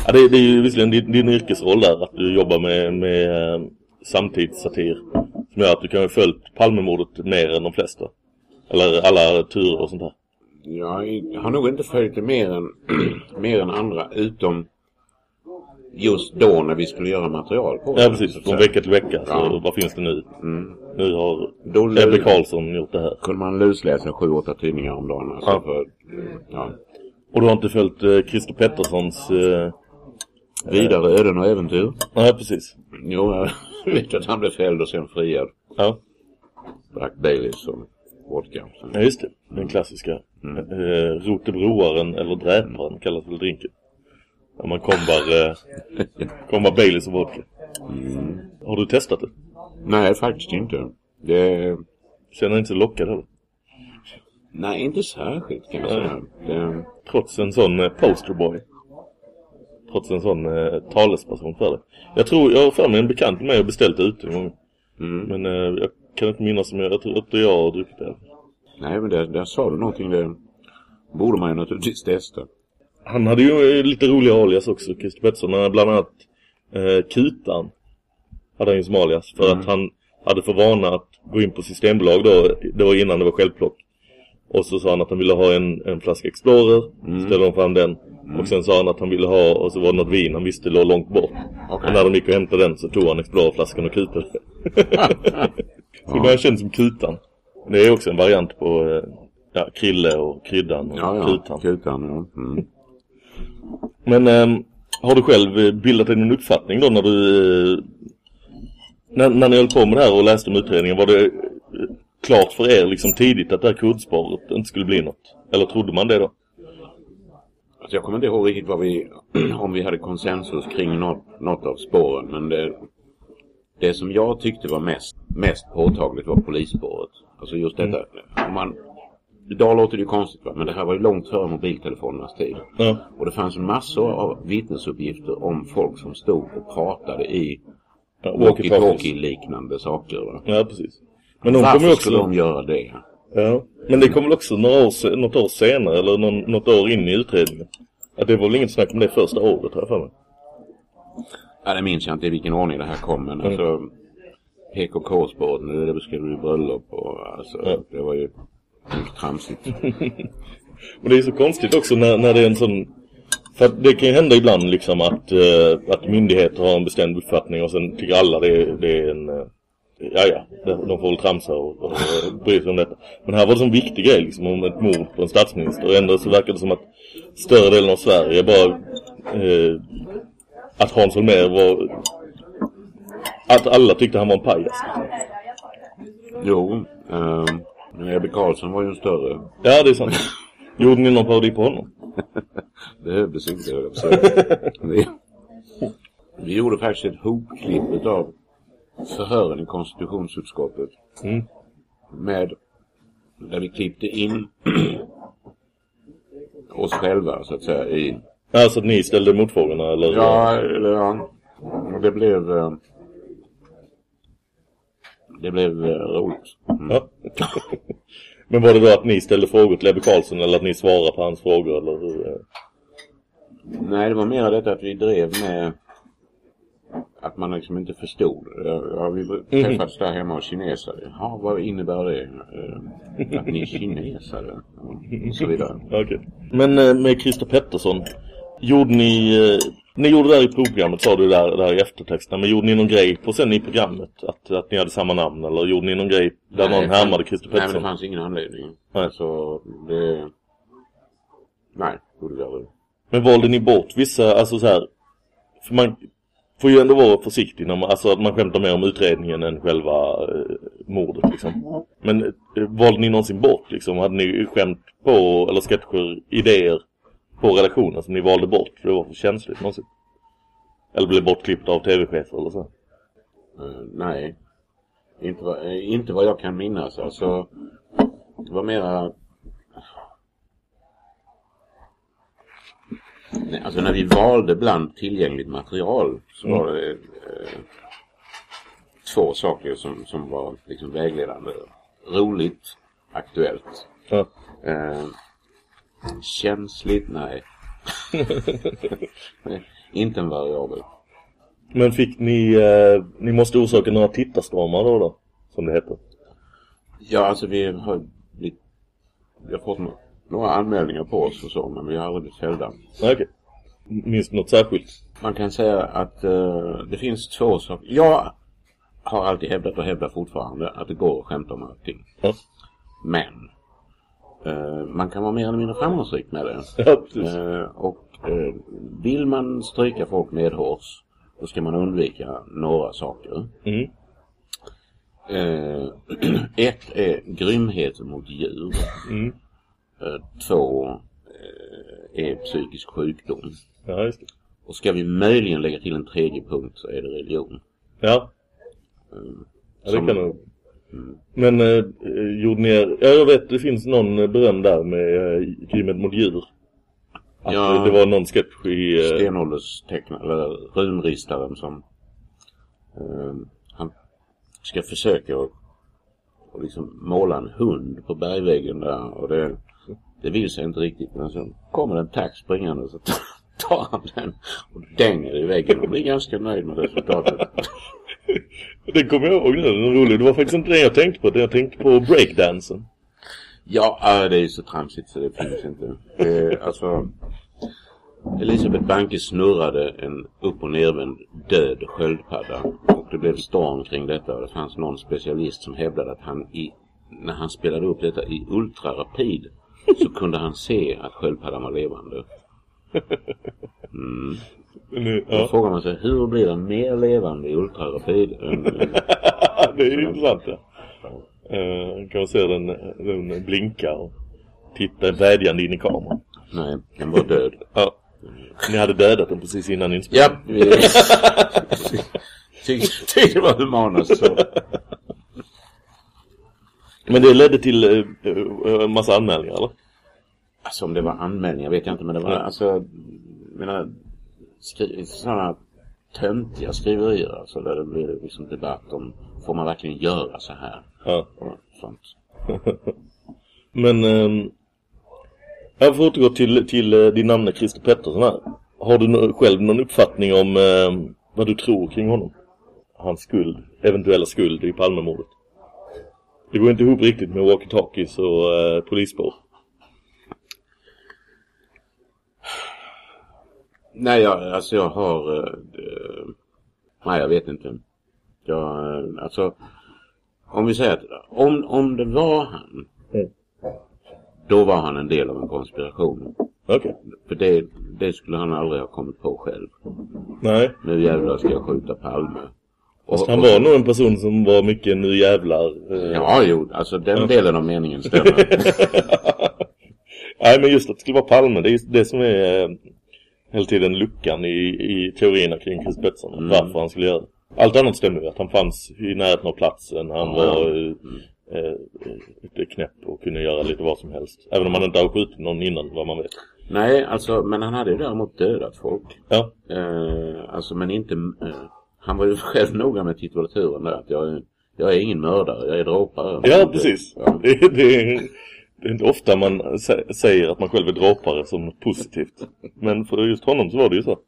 ja, det, det är ju visserligen din, din yrkesroll där, att du jobbar med, med eh, samtidssatir. Som gör att du kan ha följt Palmemordet mer än de flesta. Eller alla turer och sånt där. Jag har nog inte följt det mer än, mer än andra, utom just då när vi skulle göra material på Ja det, precis, så att från vecka till vecka. Så Ja. vad finns det nu? Mm. Nu har Då Ebbe Karlsson gjort det här. kunde man lusläsa sju, åtta tidningar om dagen. Alltså Ja. för, ja. Och du har inte följt eh, Christer Petterssons... Eh, Vidare öden och äventyr. Nej, precis. Jo, jag vet att han blev fälld och sen friad. Ja. Drack Baileys och vodka. Ja, just det. Den klassiska. Mm. Eh, Rotebroaren eller Dräparen kallas väl drinken. När man kombar, eh, kombar Baileys och vodka. Mm. Har du testat det? Nej, faktiskt inte. Det... Känner inte lockad heller? Nej, inte särskilt kan jag säga. Det... Trots en sån eh, posterboy. Trots en sån eh, talesperson för det. Jag tror, jag har för mig en bekant med och beställt det ute en gång. Mm. Men eh, jag kan inte minnas om jag, jag tror att jag har druckit det. Nej, men där, där sa du någonting. Det borde man ju naturligtvis testa. Han hade ju eh, lite roliga alias också, Christer Pettersson. Bland annat eh, Kutan. Hade han ju som alias. För Mm. att han hade för vana att gå in på Systembolag då. Det var innan det var självplock. Och så sa han att han ville ha en, en flaska Explorer. Mm. Ställde de fram den. Och sen sa han att han ville ha, och så var det något vin han visste låg långt bort. Okej. Och när de gick och hämtade den så tog han Explorer-flaskan och kutade. det är känd som Kutan. Det är också en variant på eh, ja, Krille och Kryddan och Ja, ja. Kutan. Kutan, ja. Mm. Men ehm, har du själv eh, bildat en uppfattning då när du... Eh, när, när ni höll på med det här och läste om utredningen, var det klart för er liksom tidigt att det här kodspåret inte skulle bli något? Eller trodde man det då? Alltså jag kommer inte ihåg riktigt vad vi, om vi hade konsensus kring något, något av spåren. Men det, det som jag tyckte var mest, mest påtagligt var polisspåret. Alltså just detta. Om man, idag låter det ju konstigt va, men det här var ju långt före mobiltelefonernas tid. Ja. Och det fanns massor av vittnesuppgifter om folk som stod och pratade i Ja, walkie-talkie-liknande saker. Va? Ja, precis. Men de Varför också... skulle de göra det? Ja. Men det kom väl också några år, något år senare, eller någon, något år in i utredningen. Att det var väl inget snack om det första året, jag för mig. Ja, det minns jag inte i vilken ordning det här kom, men Mm. alltså PKK-spåret, nu det beskrev du bröllop och alltså, Ja. det var ju mycket tramsigt. Och det är så konstigt också när, när det är en sån... För det kan ju hända ibland liksom att, eh, att myndigheter har en bestämd uppfattning och sen tycker alla det, är- det är en... eh, ja, ja, de får väl tramsa och, och, och bry sig om detta. Men här var det sån viktig grej liksom om ett mord på en statsminister och ändå så verkar det som att större delen av Sverige bara... Eh, att Hans Holmér var... Att alla tyckte han var en pajas. jo, ehm, men Ebbe Carlsson var ju en större. Ja, det är sant. Gjorde ni någon parodi på honom? Behövdes inte, höll jag vi, vi gjorde faktiskt ett hopklipp utav förhören i konstitutionsutskottet. Mm. Med, där vi klippte in oss själva så att säga i Alltså att ni ställde motfrågorna eller? Ja, eller ja. Och Det blev... eh, Det blev eh, roligt. Mm. Ja. Men var det då att ni ställde frågor till Ebbe Karlsson eller att ni svarade på hans frågor eller hur? Nej, det var mer detta att vi drev med att man liksom inte förstod. Ja, ja, vi träffades där hemma och kinesare. Ja, vad innebär det? Eh, Att ni är kinesare? Och så vidare. Okej. Men med Christer Pettersson, gjorde ni, eh, Ni gjorde det där i programmet sa du där, där i eftertexten. Men gjorde ni någon grej på sen i programmet? Att, att ni hade samma namn? Eller gjorde ni någon grej där Nej, någon härmade Christer Nej, men Pettersson? det fanns ingen anledning. Nej. Så det... Nej, gjorde jag aldrig. Men valde ni bort vissa, alltså så här, För man får ju ändå vara försiktig när man, alltså att man skämtar mer om utredningen än själva eh, mordet liksom. Men eh, valde ni någonsin bort liksom? Hade ni skämt på, eller sketcher, idéer på redaktionen som ni valde bort för det var för känsligt någonsin? Eller blev bortklippt av tv-chefer eller så? Eh, nej. Inte eh, inte vad jag kan minnas. Alltså, det var mera... Nej, alltså när vi valde bland tillgängligt material så var det eh, två saker som, som var liksom vägledande. Roligt, aktuellt. Ja. Känsligt, nej. Inte en variabel. Men fick ni, eh, ni måste orsaka några tittarstormar då då? Som det heter. Ja, alltså vi har blivit, vi har fått några anmälningar på oss och så, men vi har aldrig blivit fällda. Okej. Minns du något särskilt? Man kan säga att eh, det finns två saker. Jag har alltid hävdat och hävdar fortfarande att det går att skämta om allting. Ja. Men man kan vara mer eller mindre framgångsrik med det. Ja. Eh, och eh, vill man stryka folk medhårs då ska man undvika några saker. Mm. Eh, ett är grymhet mot djur. Mm. Eh, två eh, är psykisk sjukdom. Ja. Och ska vi möjligen lägga till en tredje punkt så är det religion. Ja. Ja, det kan nog. Men eh, eh, gjorde ni er, ja jag vet det finns någon eh, beröm där med eh, grymmet mot djur. Att Ja. det var någon sketch i... Eh, Stenålderstecknare, eller runristaren som eh, han ska försöka att och liksom måla en hund på bergväggen där och det, det vill sig inte riktigt men så kommer en tax springande och så tar han den och dänger i väggen och blir ganska nöjd med resultatet. det kommer jag ihåg nu, den är rolig. Det var faktiskt inte det jag tänkte på. Jag tänkte på breakdansen. Ja, det är ju så tramsigt så det finns inte. Det, alltså, Elisabeth Banke snurrade en upp och nervänd död sköldpadda. Och det blev storm kring detta och det fanns någon specialist som hävdade att han i, när han spelade upp detta i ultrarapid så kunde han se att sköldpaddan var levande. Mm. Nu, Då ja. frågar man sig, hur blir den mer levande i ultrarapid än... det är ju intressant ja. Uh, kan man se den, den blinka och titta vädjande in i kameran. Nej, den var död. Ja. Ni hade dödat den precis innan inspelningen. Ja, vi tyckte det var humanast så. Men det ledde till eh, eh, en massa anmälningar eller? Alltså om det var anmälningar vet jag inte men det var alltså, jag menar, skri- sådana töntiga skriverier alltså där det blir liksom debatt om, får man verkligen göra så här? Ja. Och sånt. Men ehm, jag får återgå till, till eh, din namne Christer Pettersson här. Har du no själv någon uppfattning om ehm, vad du tror kring honom? Hans skuld, eventuella skuld i Palmemordet. Det går inte ihop riktigt med walkie-talkies och eh, polisspår. Nej, jag, alltså jag har, eh, eh, nej jag vet inte. Jag, eh, alltså, om vi säger att om, om det var han, Mm. då var han en del av en konspiration. Okej. För det, det skulle han aldrig ha kommit på själv. Nej. Nu jävlar ska jag skjuta Palme. Och, Fast han och- var nog en person som var mycket nu jävlar. eh, Ja, jo, alltså den Ja. delen av meningen stämmer. Nej men just att det skulle vara Palme, det är just det som är eh, hela tiden luckan i, i teorierna kring Chris Pettersson. Mm. Varför han skulle göra det. Allt annat stämmer ju. Att han fanns i närheten av platsen. Han Ja. var eh, eh, lite knäpp och kunde göra lite vad som helst. Även om han inte har skjutit någon innan vad man vet. Nej, alltså, men han hade ju däremot dödat folk. Ja. Eh, alltså, men inte... Eh, han var ju själv noga med titulaturen där. Att jag, är- jag är ingen mördare, jag är dråpare. Ja precis. Ja. Det, det, är, det är inte ofta man sä- säger att man själv är dråpare som något positivt. Men för just honom så var det ju så.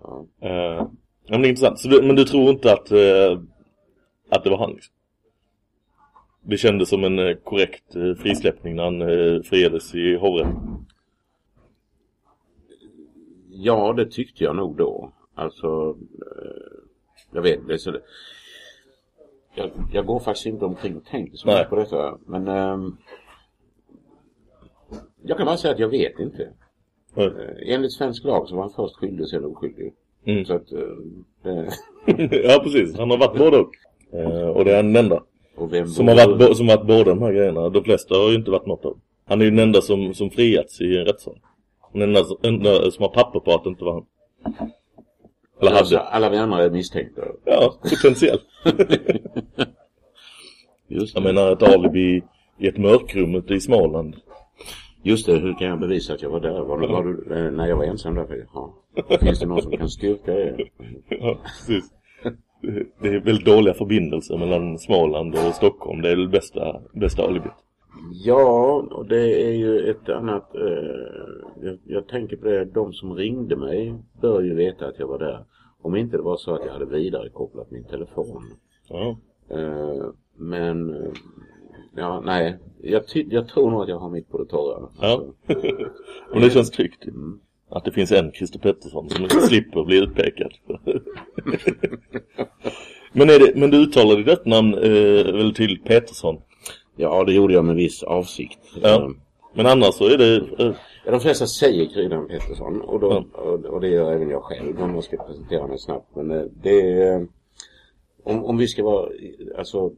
Ja. Ja, men det är intressant. Så du, men du tror inte att, eh, att det var han liksom? Det kändes som en eh, korrekt eh, frisläppning när han eh, friades i hovrätten. Ja, det tyckte jag nog då. Alltså, jag vet det. är Så det jag, jag går faktiskt inte omkring och tänker så mycket på detta. Men ehm, jag kan bara säga att jag vet inte. Eh, Enligt svensk lag så var han först skyldig sen oskyldig. Mm. Så att, det, ja, precis. Han har varit både och. Eh, och det är han den enda. Som har varit, som har varit båda de här grejerna. De flesta har ju inte varit något av. Han är ju den enda som, som friats i en rättssal. Den enda, som- enda som har papper på att det inte var han. Eller alltså, hade. alla vi andra är misstänkta. Ja, potentiellt. Just Jag menar ett alibi i ett mörkrum ute i Småland. Just det, hur kan jag bevisa att jag var där? Var, du- var du, eh, när jag var ensam där? Ja. Finns det någon som kan styrka det? Ja, precis. Det- är väldigt dåliga förbindelser mellan Småland och Stockholm. Det är det bästa, bästa alibit. Ja, och det är ju ett annat... Eh, jag, jag tänker på det, de som ringde mig bör ju veta att jag var där. Om inte det var så att jag hade vidarekopplat min telefon. Ja. Eh, men, ja nej. Jag, jag tror nog att jag har mitt på det torra. Ja. Alltså, Men det känns tryggt. Mm. Att det finns en Christer Pettersson som inte slipper bli utpekad. men, är det, men du uttalade ditt namn eh, väl till Pettersson? ja, det gjorde jag med viss avsikt. Ja. Eh, Men annars så är det... Eh, Ja, de flesta säger Kryddan Pettersson och, då, och, och det gör även jag själv om jag ska presentera mig snabbt. Men eh, det är, eh, om, om vi ska vara eh, alltså,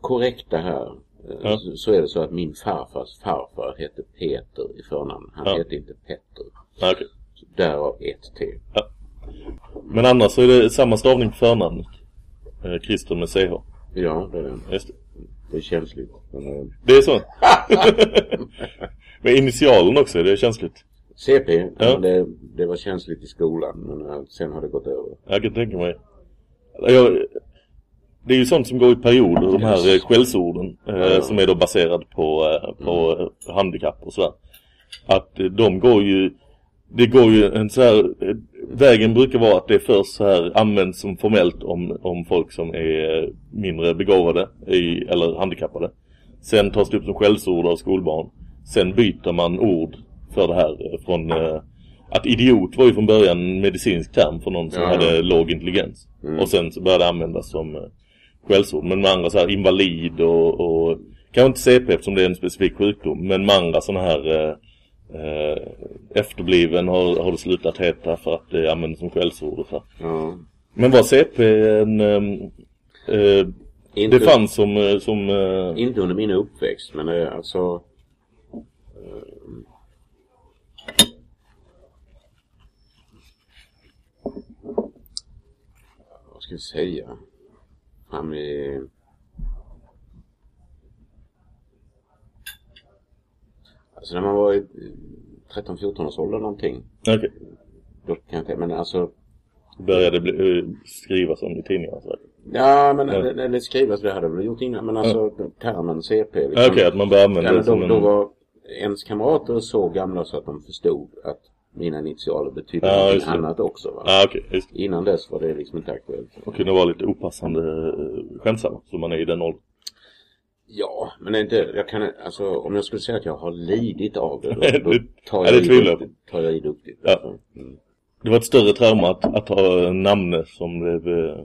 korrekta här eh, Ja. så, så är det så att min farfars farfar hette Peter i förnamn. Han Ja. hette inte Petter. nej, okej. Därav ett T. Men annars så är det samma stavning på förnamnet. Eh, Christer med CH. Ja, det är, Just det. det är känsligt. Men, eh, Det är så. Men initialen också, är det känsligt. CP, Ja. ja. det, det var känsligt i skolan men eh, sen har det gått över. Jag kan tänka mig. Jag, det är ju sånt som går i perioder, de här eh, skällsorden. Eh. Som är då baserad på, eh, på eh, handikapp och sådär. Att eh, de går ju, det går ju en så här, vägen brukar vara att det först så här används som formellt om, om folk som är mindre begåvade i, eller handikappade. Sen tas det upp som skällsord av skolbarn. Sen byter man ord för det här från eh, att idiot var ju från början en medicinsk term för någon som Ja. hade låg intelligens. Mm. Och sen så började det användas som skällsord. Men med andra så här invalid och, och kanske inte CP eftersom det är en specifik sjukdom. Men med andra sådana här eh, eh, efterbliven har, har det slutat heta för att det används som skällsord och så. här. Ja. Men var CP en... ehm, eh, Inte, det fanns som... eh, som eh, inte under min uppväxt men eh, alltså vad ska vi säga? Fram i Alltså när man var i 13-14 års ålder någonting. Okej. Då kan jag inte, men alltså Började bli, eh, skrivas om i tidningar så. här. Ja men eller eller skrivas det hade jag väl gjort innan men alltså termen CP liksom. Okej, att man börjar använda Ja, det som då, en... då var ens kamrater så gamla så att de förstod att mina initialer betydde Ja, det. annat också. Va? Ja, det. Innan dess var det liksom inte aktuellt. Och kunde vara lite opassande eh, skämtsamma, som man är i den åldern. Ja, men inte, jag kan, alltså om jag skulle säga att jag har lidit av det, Nej, då, då det- tar, ja, jag det tvivlar jag duktigt, tar jag i duktigt. Ja. Alltså. Mm. Det var ett större trauma att, att ha en namne som blev eh,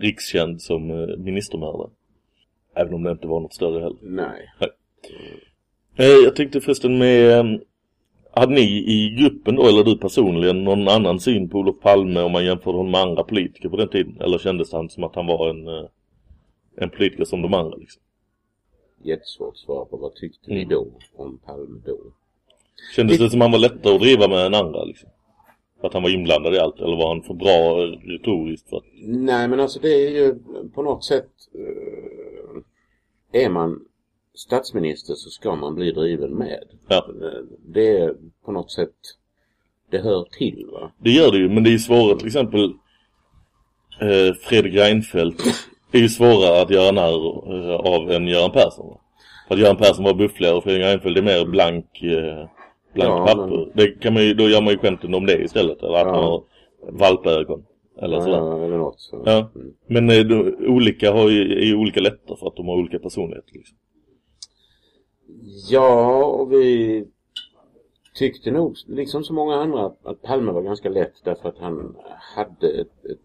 rikskänd som eh, ministermördare. Även om det inte var något större heller. Nej. Eh, jag tänkte förresten med... Hade ni i gruppen då, eller du personligen, någon annan syn på Olof Palme om man jämförde honom med andra politiker på den tiden? Eller kändes han som att han var en, eh, en politiker som de andra liksom? Jättesvårt att svara på. Vad tyckte ni Mm. då om Palme då? Kändes det som han var lättare att driva med än andra liksom? För att han var inblandad i allt? Eller var han för bra retoriskt för att... Nej men alltså det är ju på något sätt eh, Är man statsminister så ska man bli driven med. Ja. Eh, Det är på något sätt Det hör till va. Det gör det ju, men det är svårare till exempel eh, Fredrik Reinfeldt är ju svårare att göra narr eh, av än Göran Persson. Va? För att Göran Persson var buffligare och Fredrik Reinfeldt är mer blank, eh, blank Ja, papper. men- Det kan man ju, då gör man ju skämten om det istället. Eller att Ja. han har valpögon. Eller Ja, sådär. eller något. Så. Ja. Mm. Men eh, de, olika har ju, är ju olika lätta för att de har olika personligheter liksom. Ja, och vi tyckte nog, liksom så många andra, att, Palme var ganska lätt därför att han hade ett, ett,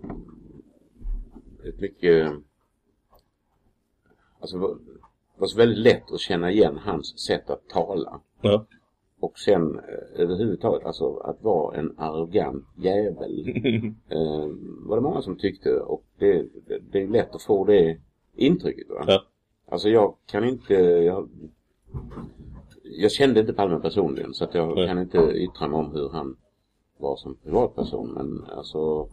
ett mycket Alltså var, var så väldigt lätt att känna igen hans sätt att tala. Ja. Och sen eh, överhuvudtaget alltså att vara en arrogant jävel. eh, var det många som tyckte och det, det, det är lätt att få det intrycket va. Ja. Alltså jag kan inte, jag, jag kände inte Palme personligen så att jag Nej. kan inte yttra mig om hur han var som privatperson men alltså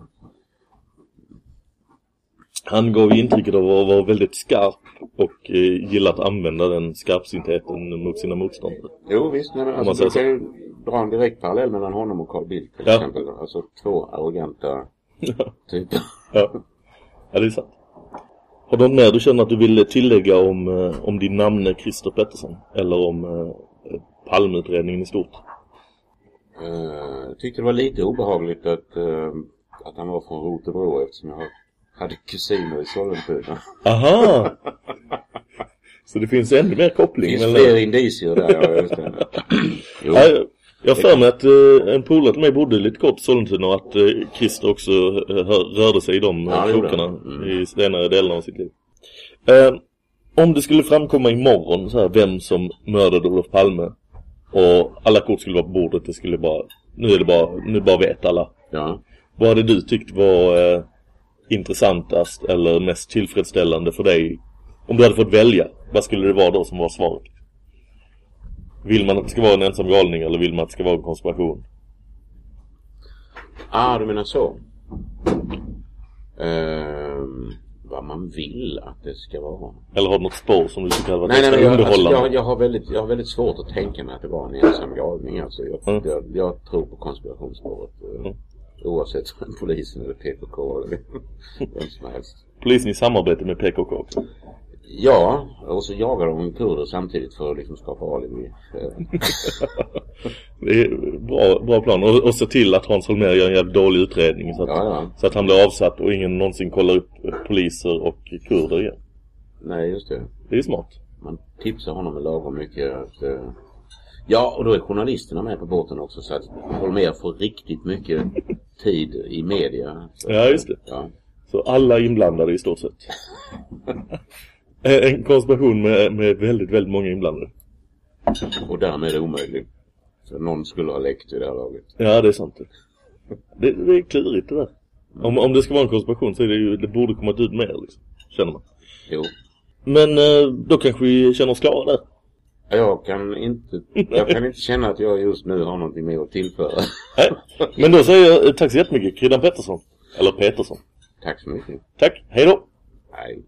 Han gav intrycket av att vara väldigt skarp och eh, gilla att använda den skarpsyntheten mot sina motståndare. Jo visst, men man alltså, säger du kan ju dra en direkt parallell mellan honom och Carl Bildt till Ja. exempel. Alltså två arroganta typer. Ja. ja, det är sant. Har du något mer du känner att du vill tillägga om, eh, om din namne Christer Pettersson? Eller om eh, Palmeutredningen i stort? Eh, Jag tyckte det var lite obehagligt att, eh, att han var från Rotebro eftersom jag hade kusiner i Sollentuna. Aha! Så det finns ännu mer Det koppling finns mellan- fler indicier där, ja just det. Jo. Jag- för mig att eh, en polare till mig bodde lite kort i Sollentuna och att eh, Christer också eh, hör- rörde sig i de Ja, ja, krokarna. Mm. i senare delen av sitt liv. Eh, om det skulle framkomma imorgon så här, vem som mördade Olof Palme och alla kort skulle vara på bordet, det skulle bara, nu är det bara, nu bara vet alla. Ja. Vad hade du tyckt var eh, intressantast eller mest tillfredsställande för dig? Om du hade fått välja, vad skulle det vara då som var svaret? Vill man att det ska vara en ensam galning eller vill man att det ska vara en konspiration? Ah, du menar så. Ehm, vad man vill att det ska vara. Eller har du något spår som du tycker hade varit Nej, nej, jag, alltså, jag, jag, har väldigt, jag har väldigt svårt att tänka mig att det var en ensam galning. Alltså, jag, Mm. jag, jag tror på konspirationsspåret. eh, Oavsett om polisen eller PKK eller vem som helst. Polisen i samarbete med PKK. Ja, och så jagar de kurder samtidigt för att liksom skapa alibi. Det är bra, bra plan. Och, och se till att Hans Holmér gör en jävligt dålig utredning så att, Ja, ja. så att han blir avsatt och ingen någonsin kollar upp poliser och kurder igen. Nej, just det. Det är smart. Man tipsar honom lagom mycket att, eh, Ja, och då är journalisterna med på båten också så att Holmér får riktigt mycket tid i media. Så, Ja, just det. Ja. Så alla inblandade i stort sett. En konspiration med, med väldigt, väldigt många inblandade. Och därmed omöjlig. För någon skulle ha läckt i det här laget. Ja, det är sant. Det, det är klurigt det där. Om, om det ska vara en konspiration så är det ju, det borde komma ut mer liksom. Känner man. Jo. Men eh, då kanske vi känner oss klara där. Jag kan inte, jag kan inte känna att jag just nu har någonting mer att tillföra. Nej. Men då säger jag eh, tack så jättemycket, Kryddan Pettersson. Eller Petersson. Tack så mycket. Tack, hej då! Hej.